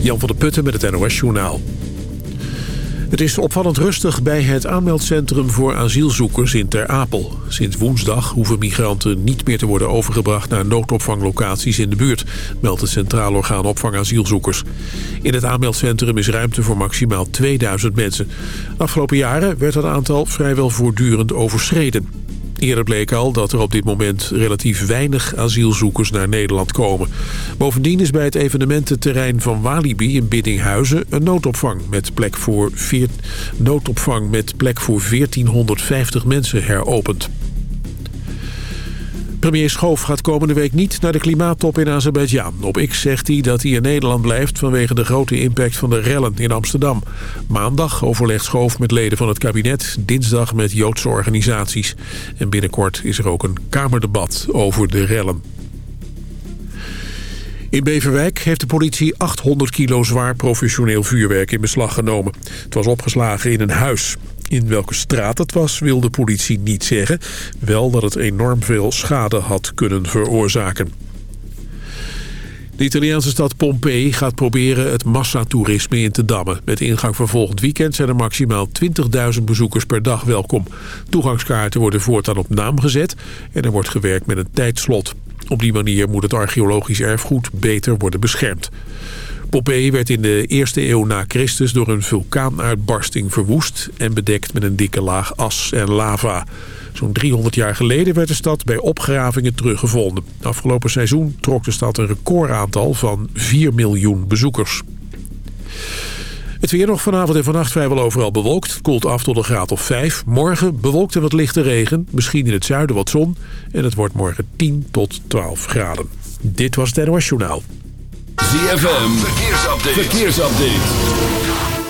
Jan van der Putten met het NOS Journaal. Het is opvallend rustig bij het aanmeldcentrum voor asielzoekers in Ter Apel. Sinds woensdag hoeven migranten niet meer te worden overgebracht naar noodopvanglocaties in de buurt, meldt het Centraal Orgaan Opvang Asielzoekers. In het aanmeldcentrum is ruimte voor maximaal 2000 mensen. Afgelopen jaren werd dat aantal vrijwel voortdurend overschreden. Eerder bleek al dat er op dit moment relatief weinig asielzoekers naar Nederland komen. Bovendien is bij het evenemententerrein van Walibi in Biddinghuizen een noodopvang met plek voor, vier... noodopvang met plek voor 1450 mensen heropend. Premier Schoof gaat komende week niet naar de klimaattop in Azerbeidzjan. Op X zegt hij dat hij in Nederland blijft vanwege de grote impact van de rellen in Amsterdam. Maandag overlegt Schoof met leden van het kabinet, dinsdag met Joodse organisaties. En binnenkort is er ook een kamerdebat over de rellen. In Beverwijk heeft de politie 800 kilo zwaar professioneel vuurwerk in beslag genomen. Het was opgeslagen in een huis. In welke straat het was, wil de politie niet zeggen. Wel dat het enorm veel schade had kunnen veroorzaken. De Italiaanse stad Pompeii gaat proberen het massatoerisme in te dammen. Met ingang van volgend weekend zijn er maximaal 20.000 bezoekers per dag welkom. Toegangskaarten worden voortaan op naam gezet en er wordt gewerkt met een tijdslot. Op die manier moet het archeologisch erfgoed beter worden beschermd. Pompeii werd in de eerste eeuw na Christus door een vulkaanuitbarsting verwoest... en bedekt met een dikke laag as en lava. Zo'n 300 jaar geleden werd de stad bij opgravingen teruggevonden. Afgelopen seizoen trok de stad een recordaantal van 4 miljoen bezoekers. Het weer nog vanavond en vannacht vrijwel overal bewolkt. Het koelt af tot een graad of 5. Morgen bewolkt en wat lichte regen. Misschien in het zuiden wat zon. En het wordt morgen 10 tot 12 graden. Dit was het NOS Journaal. ZFM, verkeersupdate. verkeersupdate.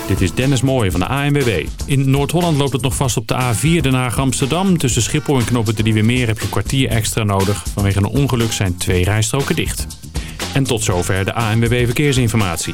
Dit is Dennis Mooij van de ANWB. In Noord-Holland loopt het nog vast op de A4 Den Haag-Amsterdam. Tussen Schiphol en Knoppen de Nieuwe Meer heb je een kwartier extra nodig. Vanwege een ongeluk zijn twee rijstroken dicht. En tot zover de ANWB Verkeersinformatie.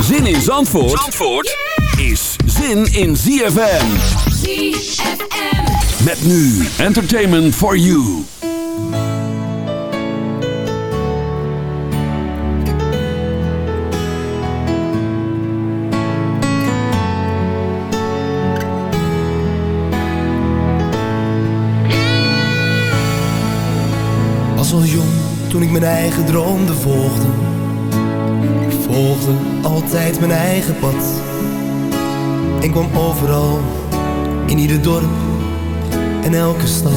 Zin in Zandvoort, Zandvoort is zin in ZFM. ZFM. Met nu Entertainment for You. Was al jong toen ik mijn eigen droomde volgde. Ik volgde altijd mijn eigen pad. En kwam overal, in ieder dorp en elke stad.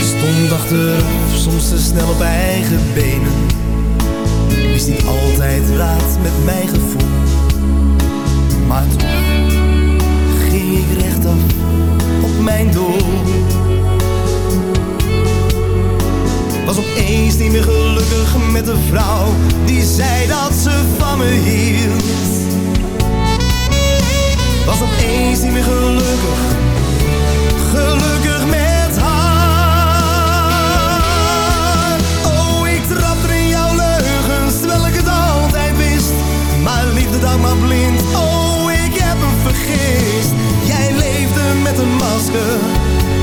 Stond achteraf, soms te snel op eigen benen. Wist niet altijd raad met mijn gevoel. Maar toch ging ik rechtaf op mijn doel. De vrouw Die zei dat ze van me hield. Was opeens niet meer gelukkig Gelukkig met haar. Oh, ik trapte in jouw leugens Terwijl ik het altijd wist. Maar liefde dan maar blind. Oh, ik heb me vergist. Jij leefde met een masker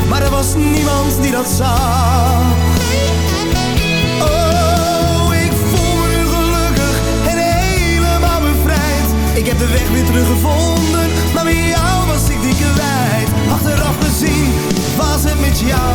Maar er was niemand die dat zag de weg weer teruggevonden, maar met jou was ik die kwijt. Achteraf gezien was het met jou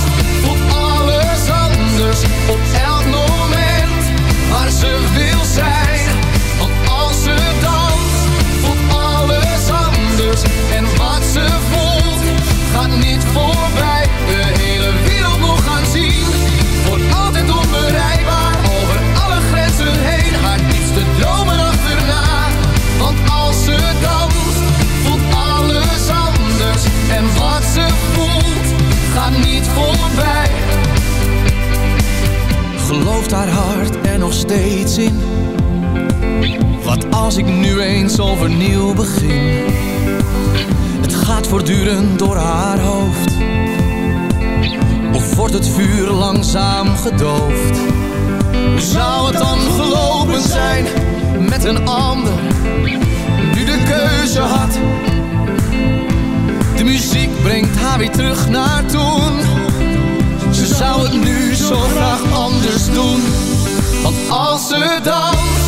gaat niet voorbij. De hele wereld nog gaan zien, wordt altijd onbereikbaar. Over alle grenzen heen, haar diepste dromen achterna. Want als ze danst, voelt alles anders. En wat ze voelt, gaat niet voorbij. Gelooft haar hart er nog steeds in? Wat als ik nu eens overnieuw begin? Gaat voortdurend door haar hoofd. Of wordt het vuur langzaam gedoofd? Hoe zou het dan gelopen zijn met een ander? Nu de keuze had. De muziek brengt haar weer terug naar toen. Ze zou het nu zo graag anders doen. Want als ze danst,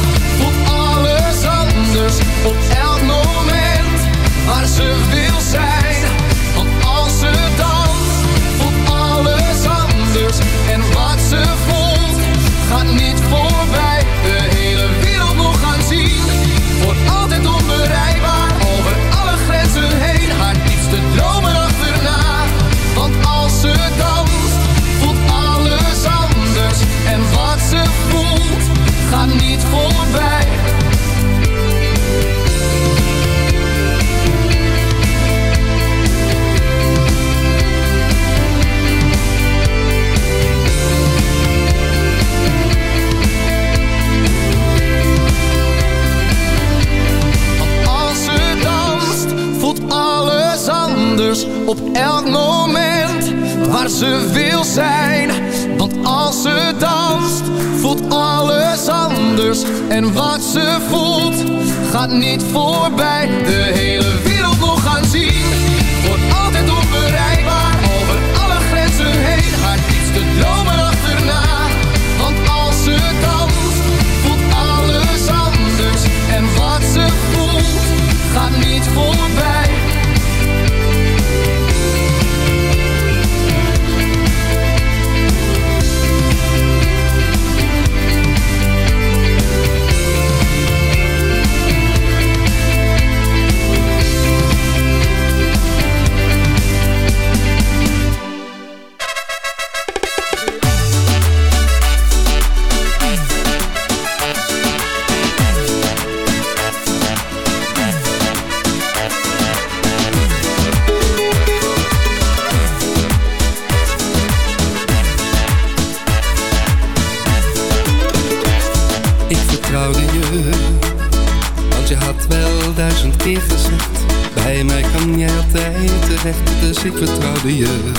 want je had wel duizend keer gezegd. Bij mij kan jij altijd terecht, dus ik vertrouwde je.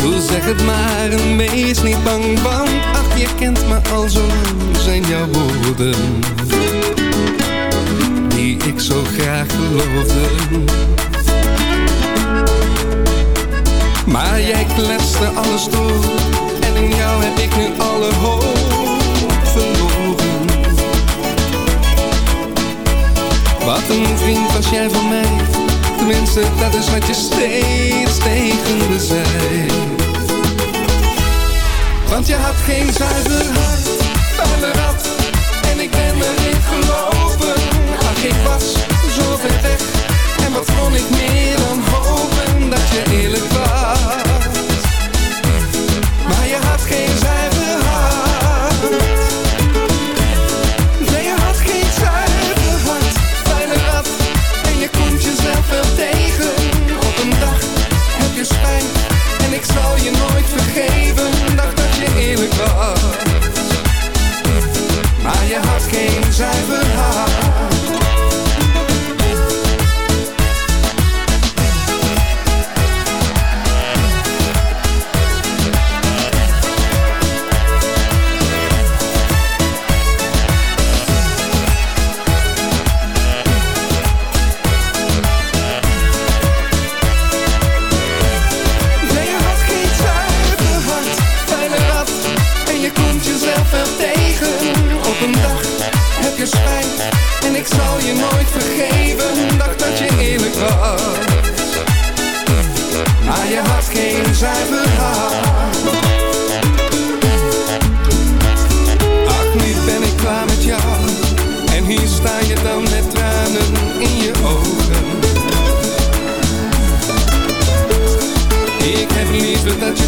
Doe zeg het maar en wees niet bang, want ach je kent me al zo lang, zijn jouw woorden. Die ik zo graag geloofde. Maar jij kletste alles door Jou heb ik nu alle hoop verloren. Wat een vriend was jij van mij. Tenminste, dat is wat je steeds tegen me zei. Want je had geen zuiver hart, vuile rat En ik ben erin gelopen. Ach, ik was zo ver weg. En wat kon ik meer dan hopen Dat je eerlijk was geen spijt. En ik zal je nooit vergeven. Dacht dat je eerlijk was. Maar je had geen zuiver hart. Ach, nu ben ik klaar met jou. En hier sta je dan met tranen in je ogen. Ik heb liever dat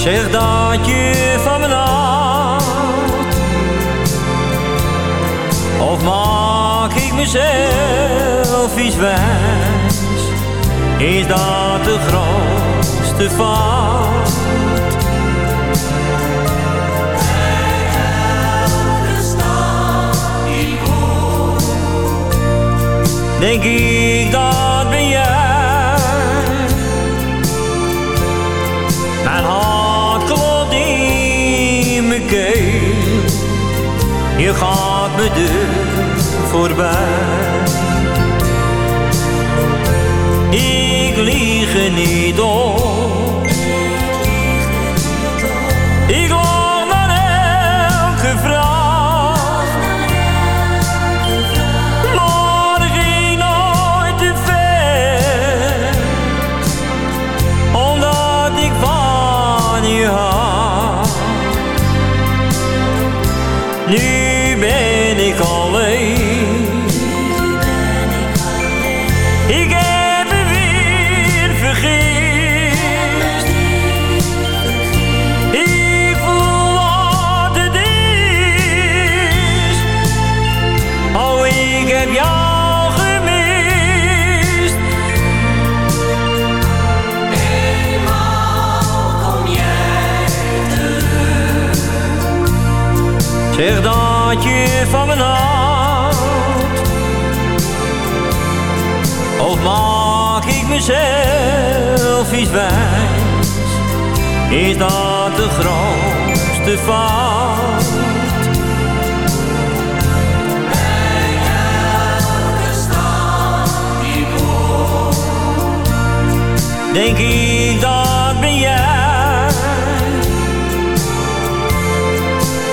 Zeg dat je van me houdt Of maak ik mezelf iets wijs Is dat de grootste fout? Denk ik dat je gaat me deur voorbij. Ik lieg er niet op. mezelf iets wijs? Is dat de grootste fout? Bij elke stap die hoor, Denk ik dat ben jij.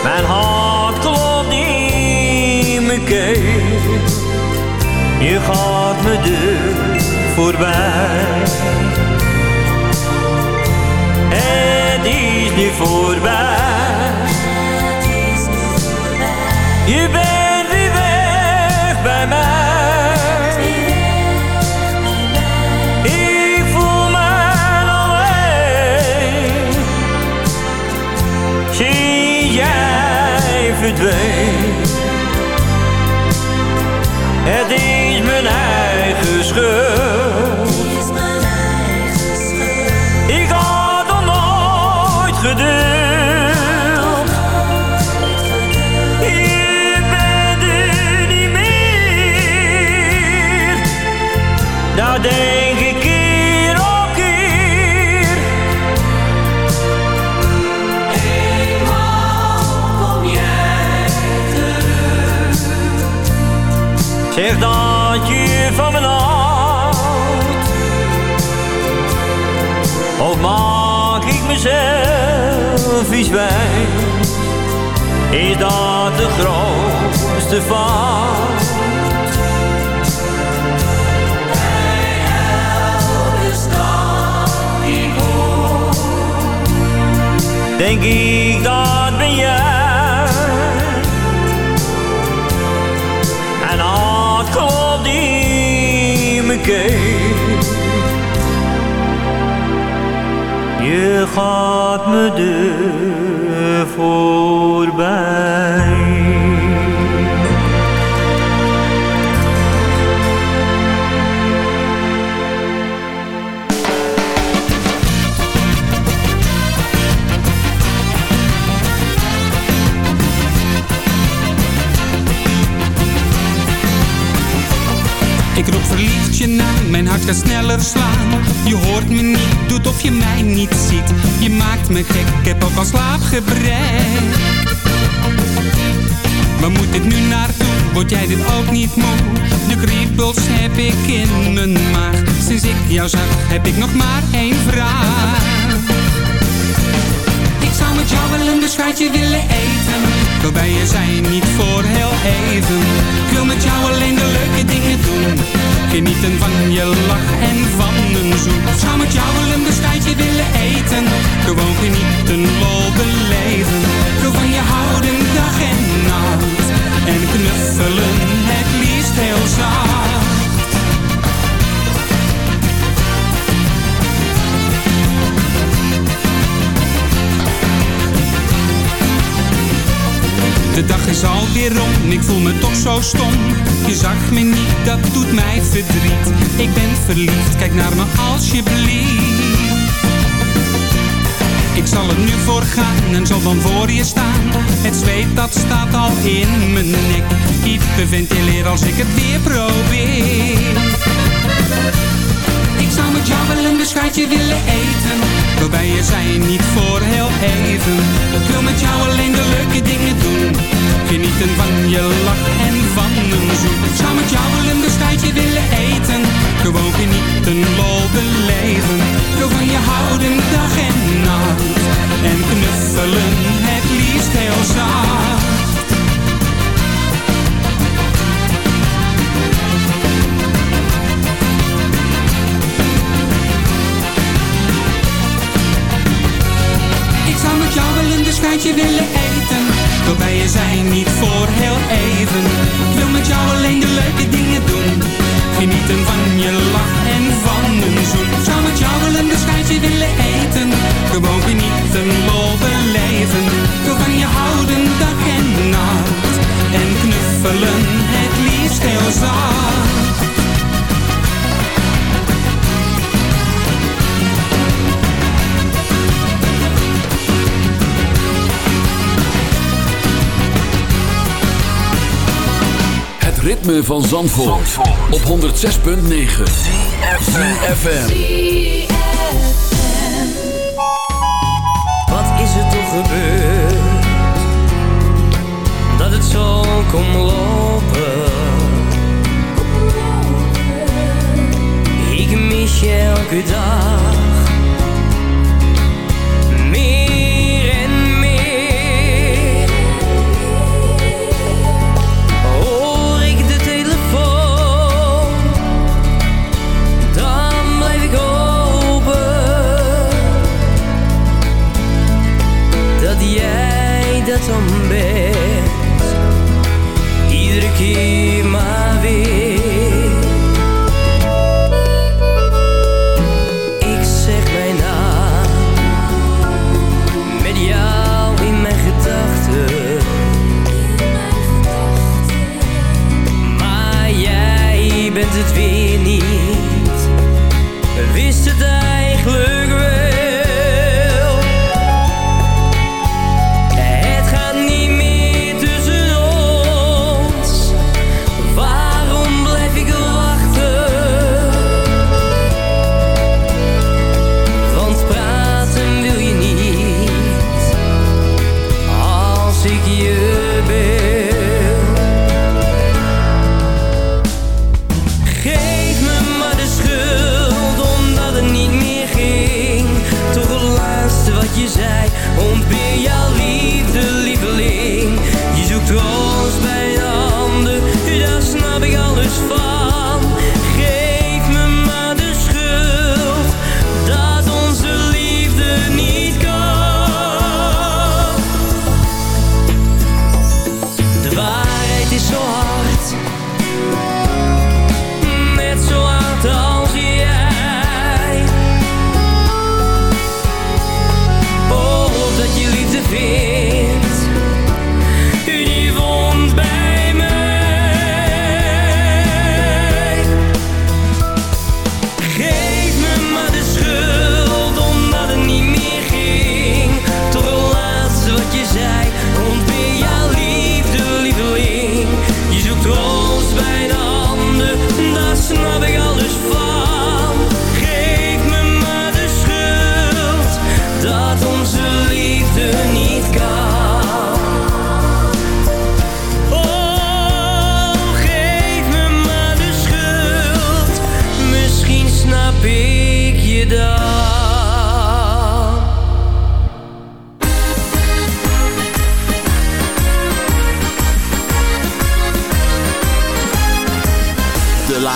Mijn hart klopt in mijn keel. Je gaat me deur voorbij. Het is nu voorbij. Iets wijs? Is dat de grootste fout? Denk ik dat jij. En hart klopt mijn keel. Je gaat me de voorbij. Ik roep verliefd je naam, mijn hart gaat sneller slaan. Je hoort me niet, doet of je mij niet ziet. Je maakt me gek, ik heb ook al slaapgebrek. Waar moet ik nu naartoe? Word jij dit ook niet moe? De kriebels heb ik in mijn maag. Sinds ik jou zag, heb ik nog maar één vraag. Zou met jou wel een beschuitje willen eten. Wil bij je zijn, niet voor heel even. Ik wil met jou alleen de leuke dingen doen. Genieten van je lach en van een zoen. Zou met jou een beschuitje willen eten. Gewoon genieten, lol beleven. Ik van je houden dag en nacht. En knuffelen, het liefst heel zacht. De dag is alweer rond, ik voel me toch zo stom. Je zag me niet, dat doet mij verdriet. Ik ben verliefd, kijk naar me alsjeblieft. Ik zal er nu voor gaan en zal dan voor je staan. Het zweet dat staat al in mijn nek. Hyperventileer als ik het weer probeer. Jammelende schijtje willen eten. Waarbij je zijn niet voor heel even. Ik wil met jou alleen de leuke dingen doen. Genieten van je lach en van een zoen Ik zou met jou een bestijtje willen eten. Gewoon genieten, lol beleven. Gewoon van je houden dag en nacht. En knuffelen van Zandvoort, op 106.9 ZFM. Wat is er toch gebeurd? Dat het zo kon lopen. Ik mis je elke dag keep my.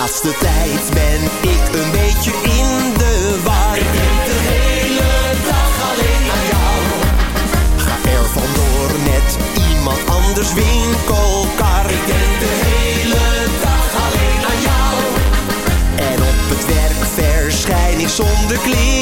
laatste tijd ben ik een beetje in de war. Ik denk de hele dag alleen aan jou. Ga er vandoor met iemand anders winkelkar. Ik denk de hele dag alleen aan jou. En op het werk verschijn ik zonder kleren.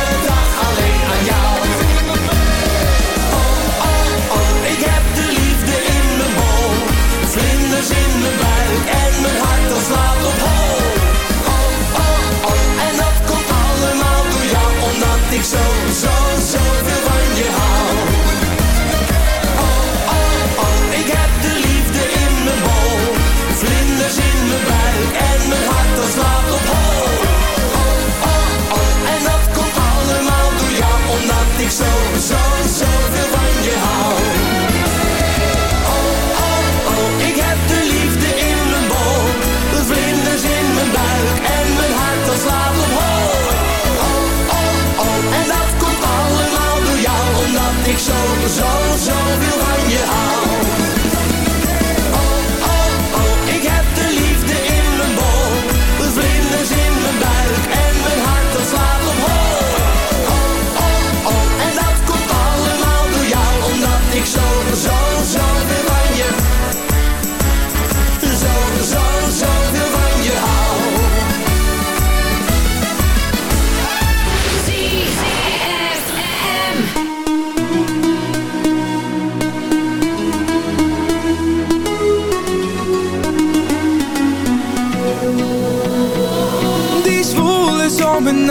Oh, oh, oh, ik heb de liefde in mijn hoog. Vlinders in mijn buik en mijn hart is laat op hoog.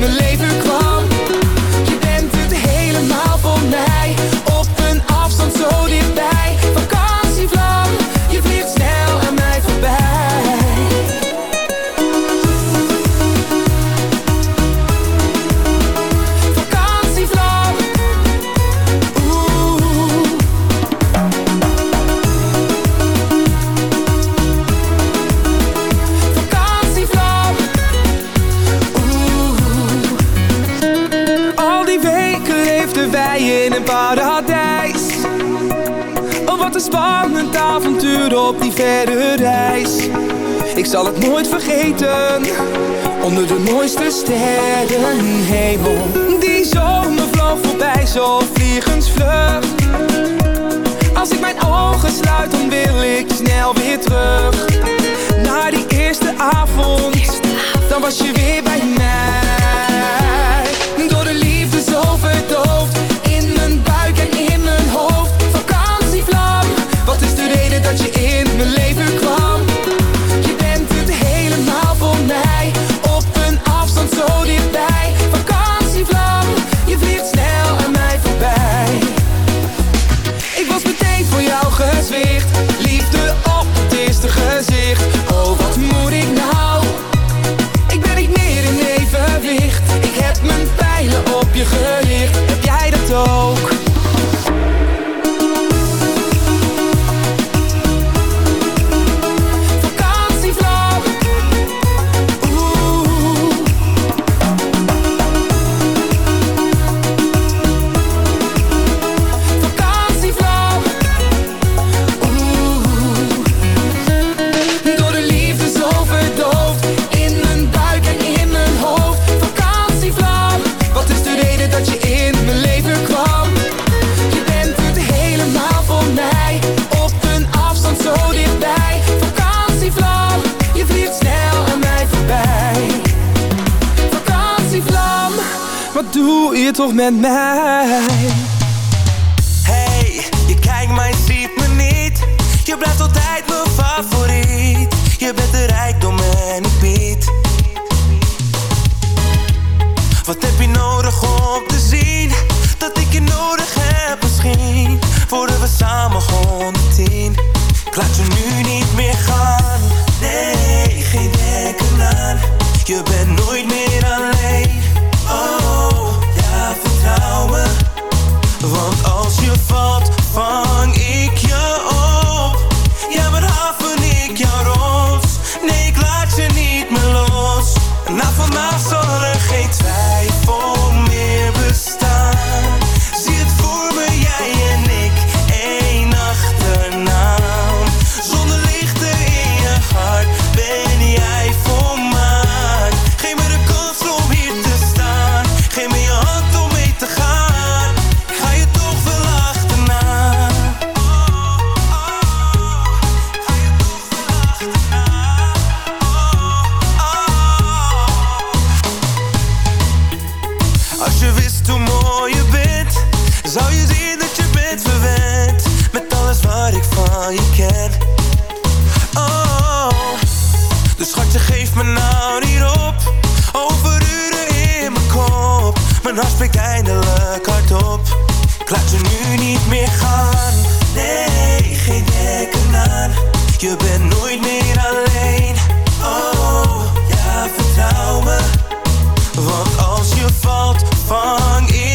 En mijn leven kwam. Onder de mooiste sterrenhemel. Die zomer vloog voorbij zo vliegensvlug Als ik mijn ogen sluit dan wil ik snel weer terug. Naar die eerste avond. Dan was je weer toch met mij? Hey, je kijkt maar je ziet me niet. Je blijft altijd mijn favoriet. Je bent de rijkdom en ik bied. Wat heb je nodig om te zien? Dat ik je nodig heb misschien. Worden we samen 110. Ik laat je nu niet meer gaan. Nee, geen denken aan. Je bent mijn spreekt eindelijk hardop. Ik laat je nu niet meer gaan. Nee, geen denken aan. Je bent nooit meer alleen. Oh, ja, vertrouw me. Want als je valt, vang ik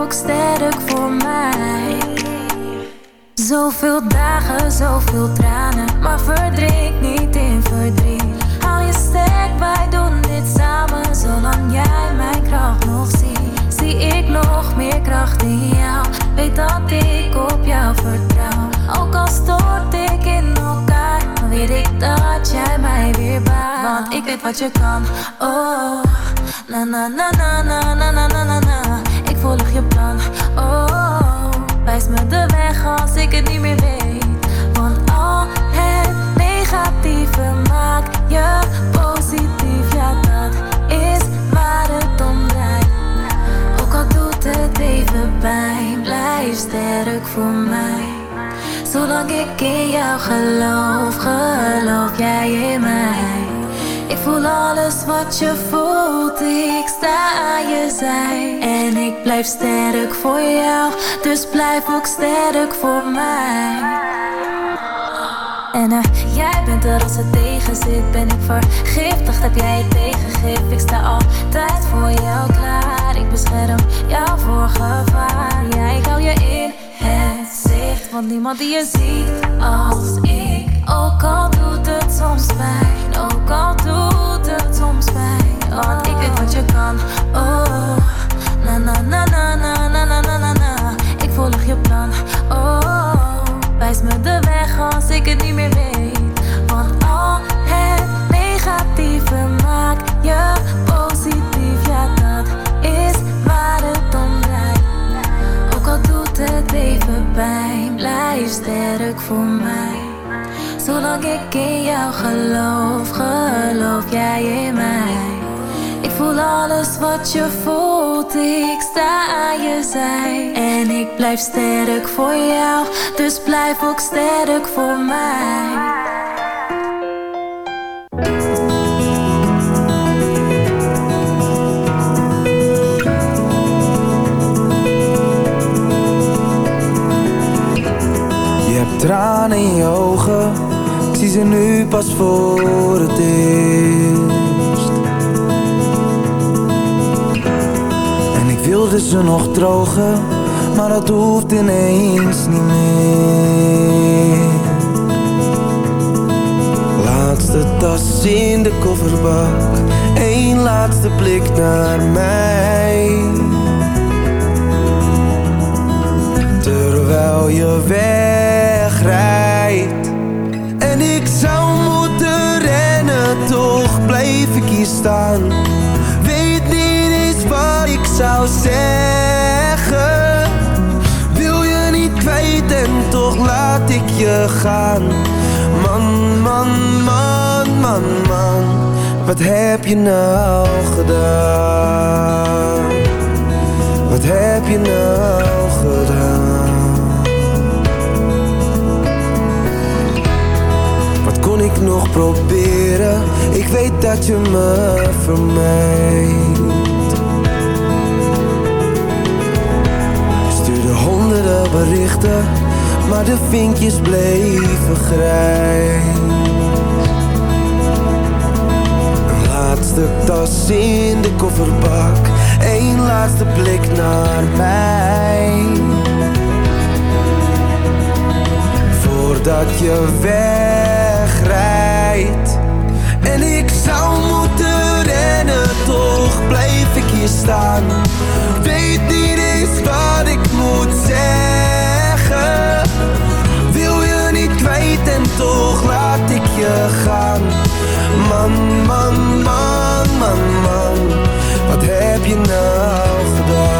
ook sterk voor mij. Zoveel dagen, zoveel tranen, maar verdrink niet in verdriet. Hou je sterk, wij doen dit samen, zolang jij mijn kracht nog ziet. Zie ik nog meer kracht in jou, weet dat ik op jou vertrouw. Ook al stort ik in elkaar, weet ik dat jij mij weer baart. Want ik weet wat je kan, oh. Na na na na na na na na na volg je plan, oh. Wijs me de weg als ik het niet meer weet. Want al het negatieve maakt je positief. Ja, dat is waar het om draait. Ook al doet het even pijn, blijf sterk voor mij. Zolang ik in jou geloof, geloof jij in mij. Ik voel alles wat je voelt, ik sta aan je zij. En ik blijf sterk voor jou, dus blijf ook sterk voor mij. En eh, jij bent er als het tegen zit. Ben ik vergiftigd, heb jij het tegengif. Ik sta altijd voor jou klaar. Ik bescherm jou voor gevaar. Ja, ik hou je in het zicht. Want niemand die je ziet als ik. Wat je voelt, ik sta aan je zij. En ik blijf sterk voor jou, dus blijf ook sterk voor mij. Je hebt tranen in je ogen, ik zie ze nu pas voor ze nog drogen, maar dat hoeft ineens niet meer. Laatste tas in de kofferbak, één laatste blik naar mij. Terwijl je wegrijdt En ik zou moeten rennen Toch blijf ik hier staan zou zeggen Wil je niet kwijt en toch laat ik je gaan Man, man, man, man, man Wat heb je nou gedaan? Wat heb je nou gedaan? Wat kon ik nog proberen? Ik weet dat je me vermijdt. Berichten, maar de vinkjes bleven grijs. Een laatste tas in de kofferbak, één laatste blik naar mij. Voordat je wegrijdt En ik zou moeten rennen Toch blijf ik hier staan Weet niet eens wat ik moet zeggen en toch laat ik je gaan Man, man, man, man, man Wat heb je nou gedaan?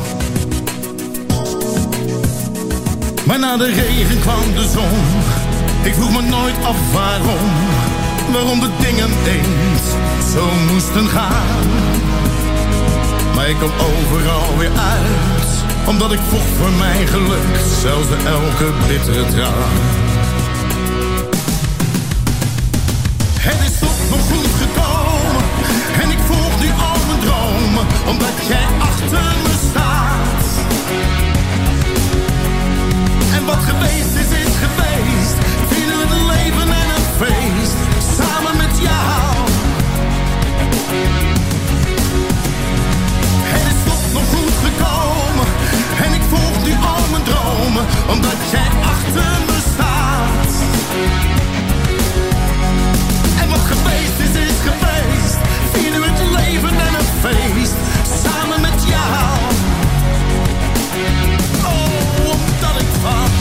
Maar na de regen kwam de zon. Ik vroeg me nooit af waarom. Waarom de dingen eens zo moesten gaan. Maar ik kwam overal weer uit. Omdat ik vocht voor mijn geluk. Zelfs de elke bittere traan. Het is toch nog goed gekomen. En ik volg nu al mijn dromen. Omdat jij achter me Wat geweest is, is geweest. Vieren we het leven en een feest. Samen met jou. Het is toch nog goed gekomen. En ik volg nu al mijn dromen. Omdat jij achter me staat. En wat geweest is, is geweest. Vieren we het leven en een feest.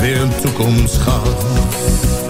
weer een toekomst gaf.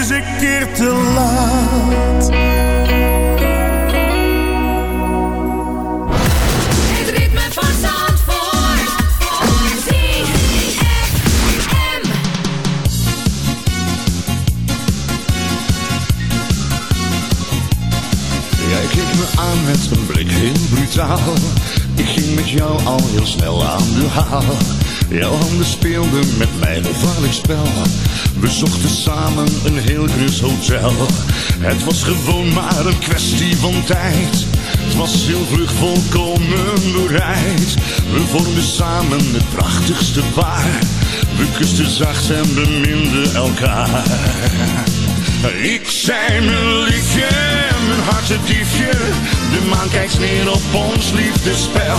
is een keer te laat. Het ritme van Zandvoort, voor Jij keek me aan met een blik heel brutaal. Ik ging met jou al heel snel aan de haal. Jouw handen speelden met mij een gevaarlijk spel. We zochten samen een heel grus hotel. Het was gewoon maar een kwestie van tijd. Het was heel volkomen bereid. We vormden samen het prachtigste paar. We kusten zacht en beminden elkaar. Ik zei mijn liefje, mijn hartediefje. De maan kijkt neer op ons liefdespel.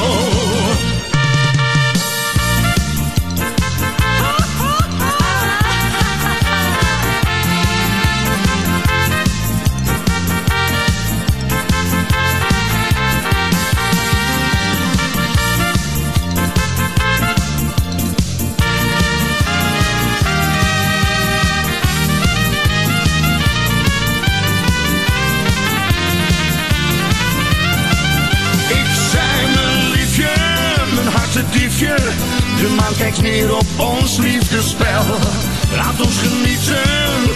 Kijkt neer op ons liefdespel. Laat ons genieten,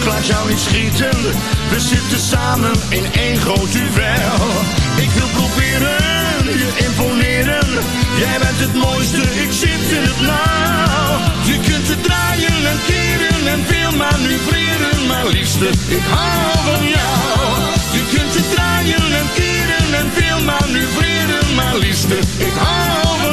laat jou niet schieten. We zitten samen in één groot duel. Ik wil proberen, je imponeren. Jij bent het mooiste, ik zit in het nauw. Je kunt het draaien en keren en veel manoeuvreren. Maar liefste, ik hou van jou. Je kunt het draaien en keren en veel manoeuvreren. Maar liefste, ik hou van jou.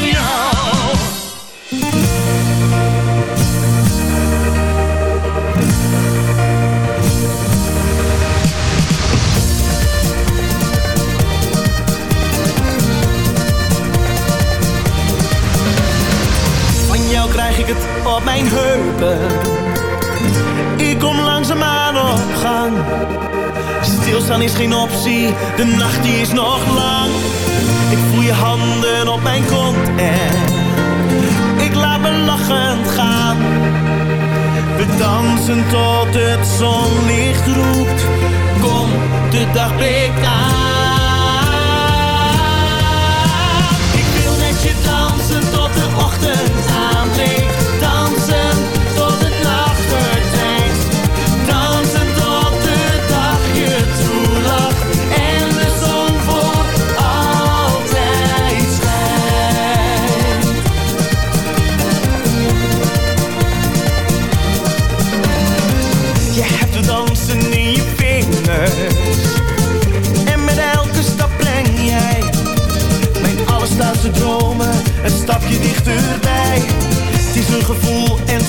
Ik het op mijn heupen. Ik kom langzaamaan op gang. Stilstaan is geen optie, de nacht die is nog lang. Ik voel je handen op mijn kont en ik laat me lachend gaan. We dansen tot het zonlicht roept. Kom, de dag breekt aan. Dromen een stapje dichterbij. Het is een gevoel en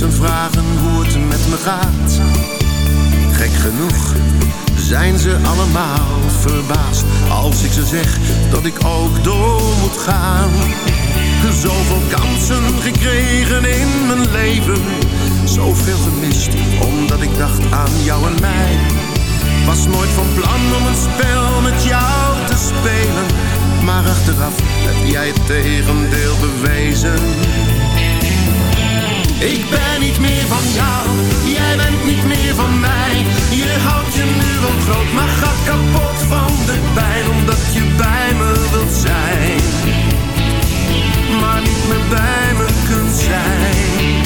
mensen vragen hoe het met me gaat. Gek genoeg zijn ze allemaal verbaasd als ik ze zeg dat ik ook door moet gaan. Zoveel kansen gekregen in mijn leven, zoveel gemist omdat ik dacht aan jou en mij. Was nooit van plan om een spel met jou te spelen, maar achteraf heb jij het tegendeel bewezen. Ik ben niet meer van jou, jij bent niet meer van mij. Je houdt je nu wel groot, maar gaat kapot van de pijn. Omdat je bij me wilt zijn, maar niet meer bij me kunt zijn.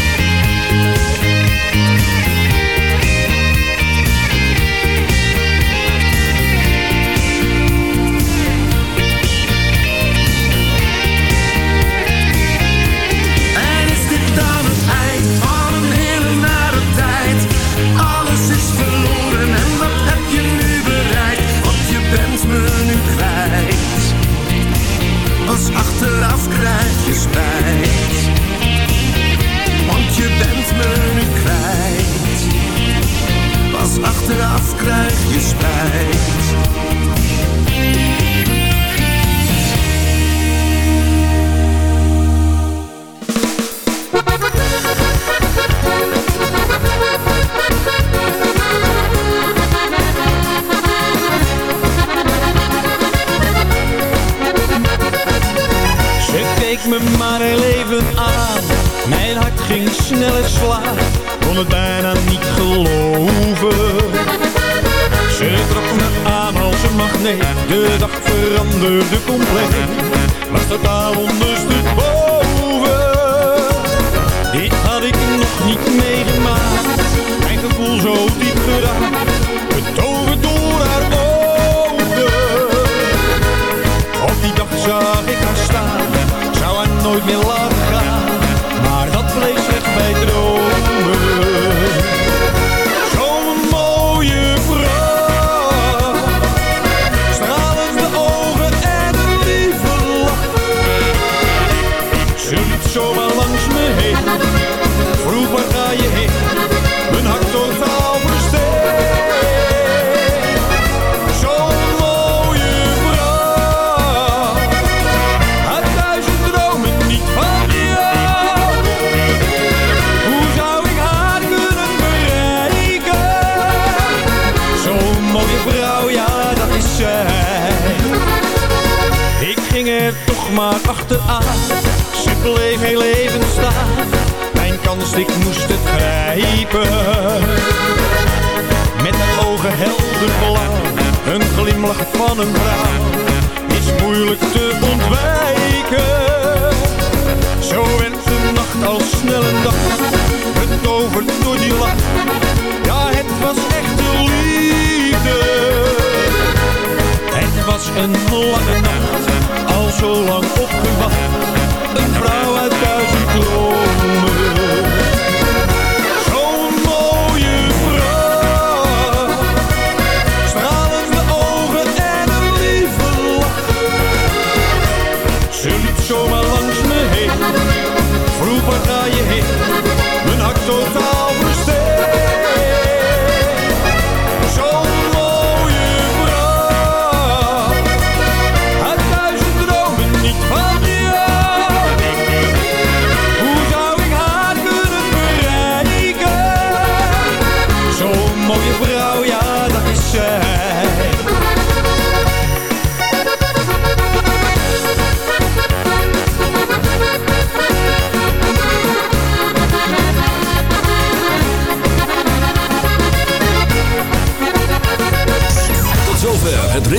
achteraan. Heel even staan. Mijn kans, ik moest het grijpen. Met een ogen helder blauw, een glimlach van een vrouw. Is moeilijk te ontwijken. Zo werd een nacht al snel een dag, over door die lach. Ja, het was echt lange nacht, al zo lang opgewacht. Een vrouw uit duizend dromen.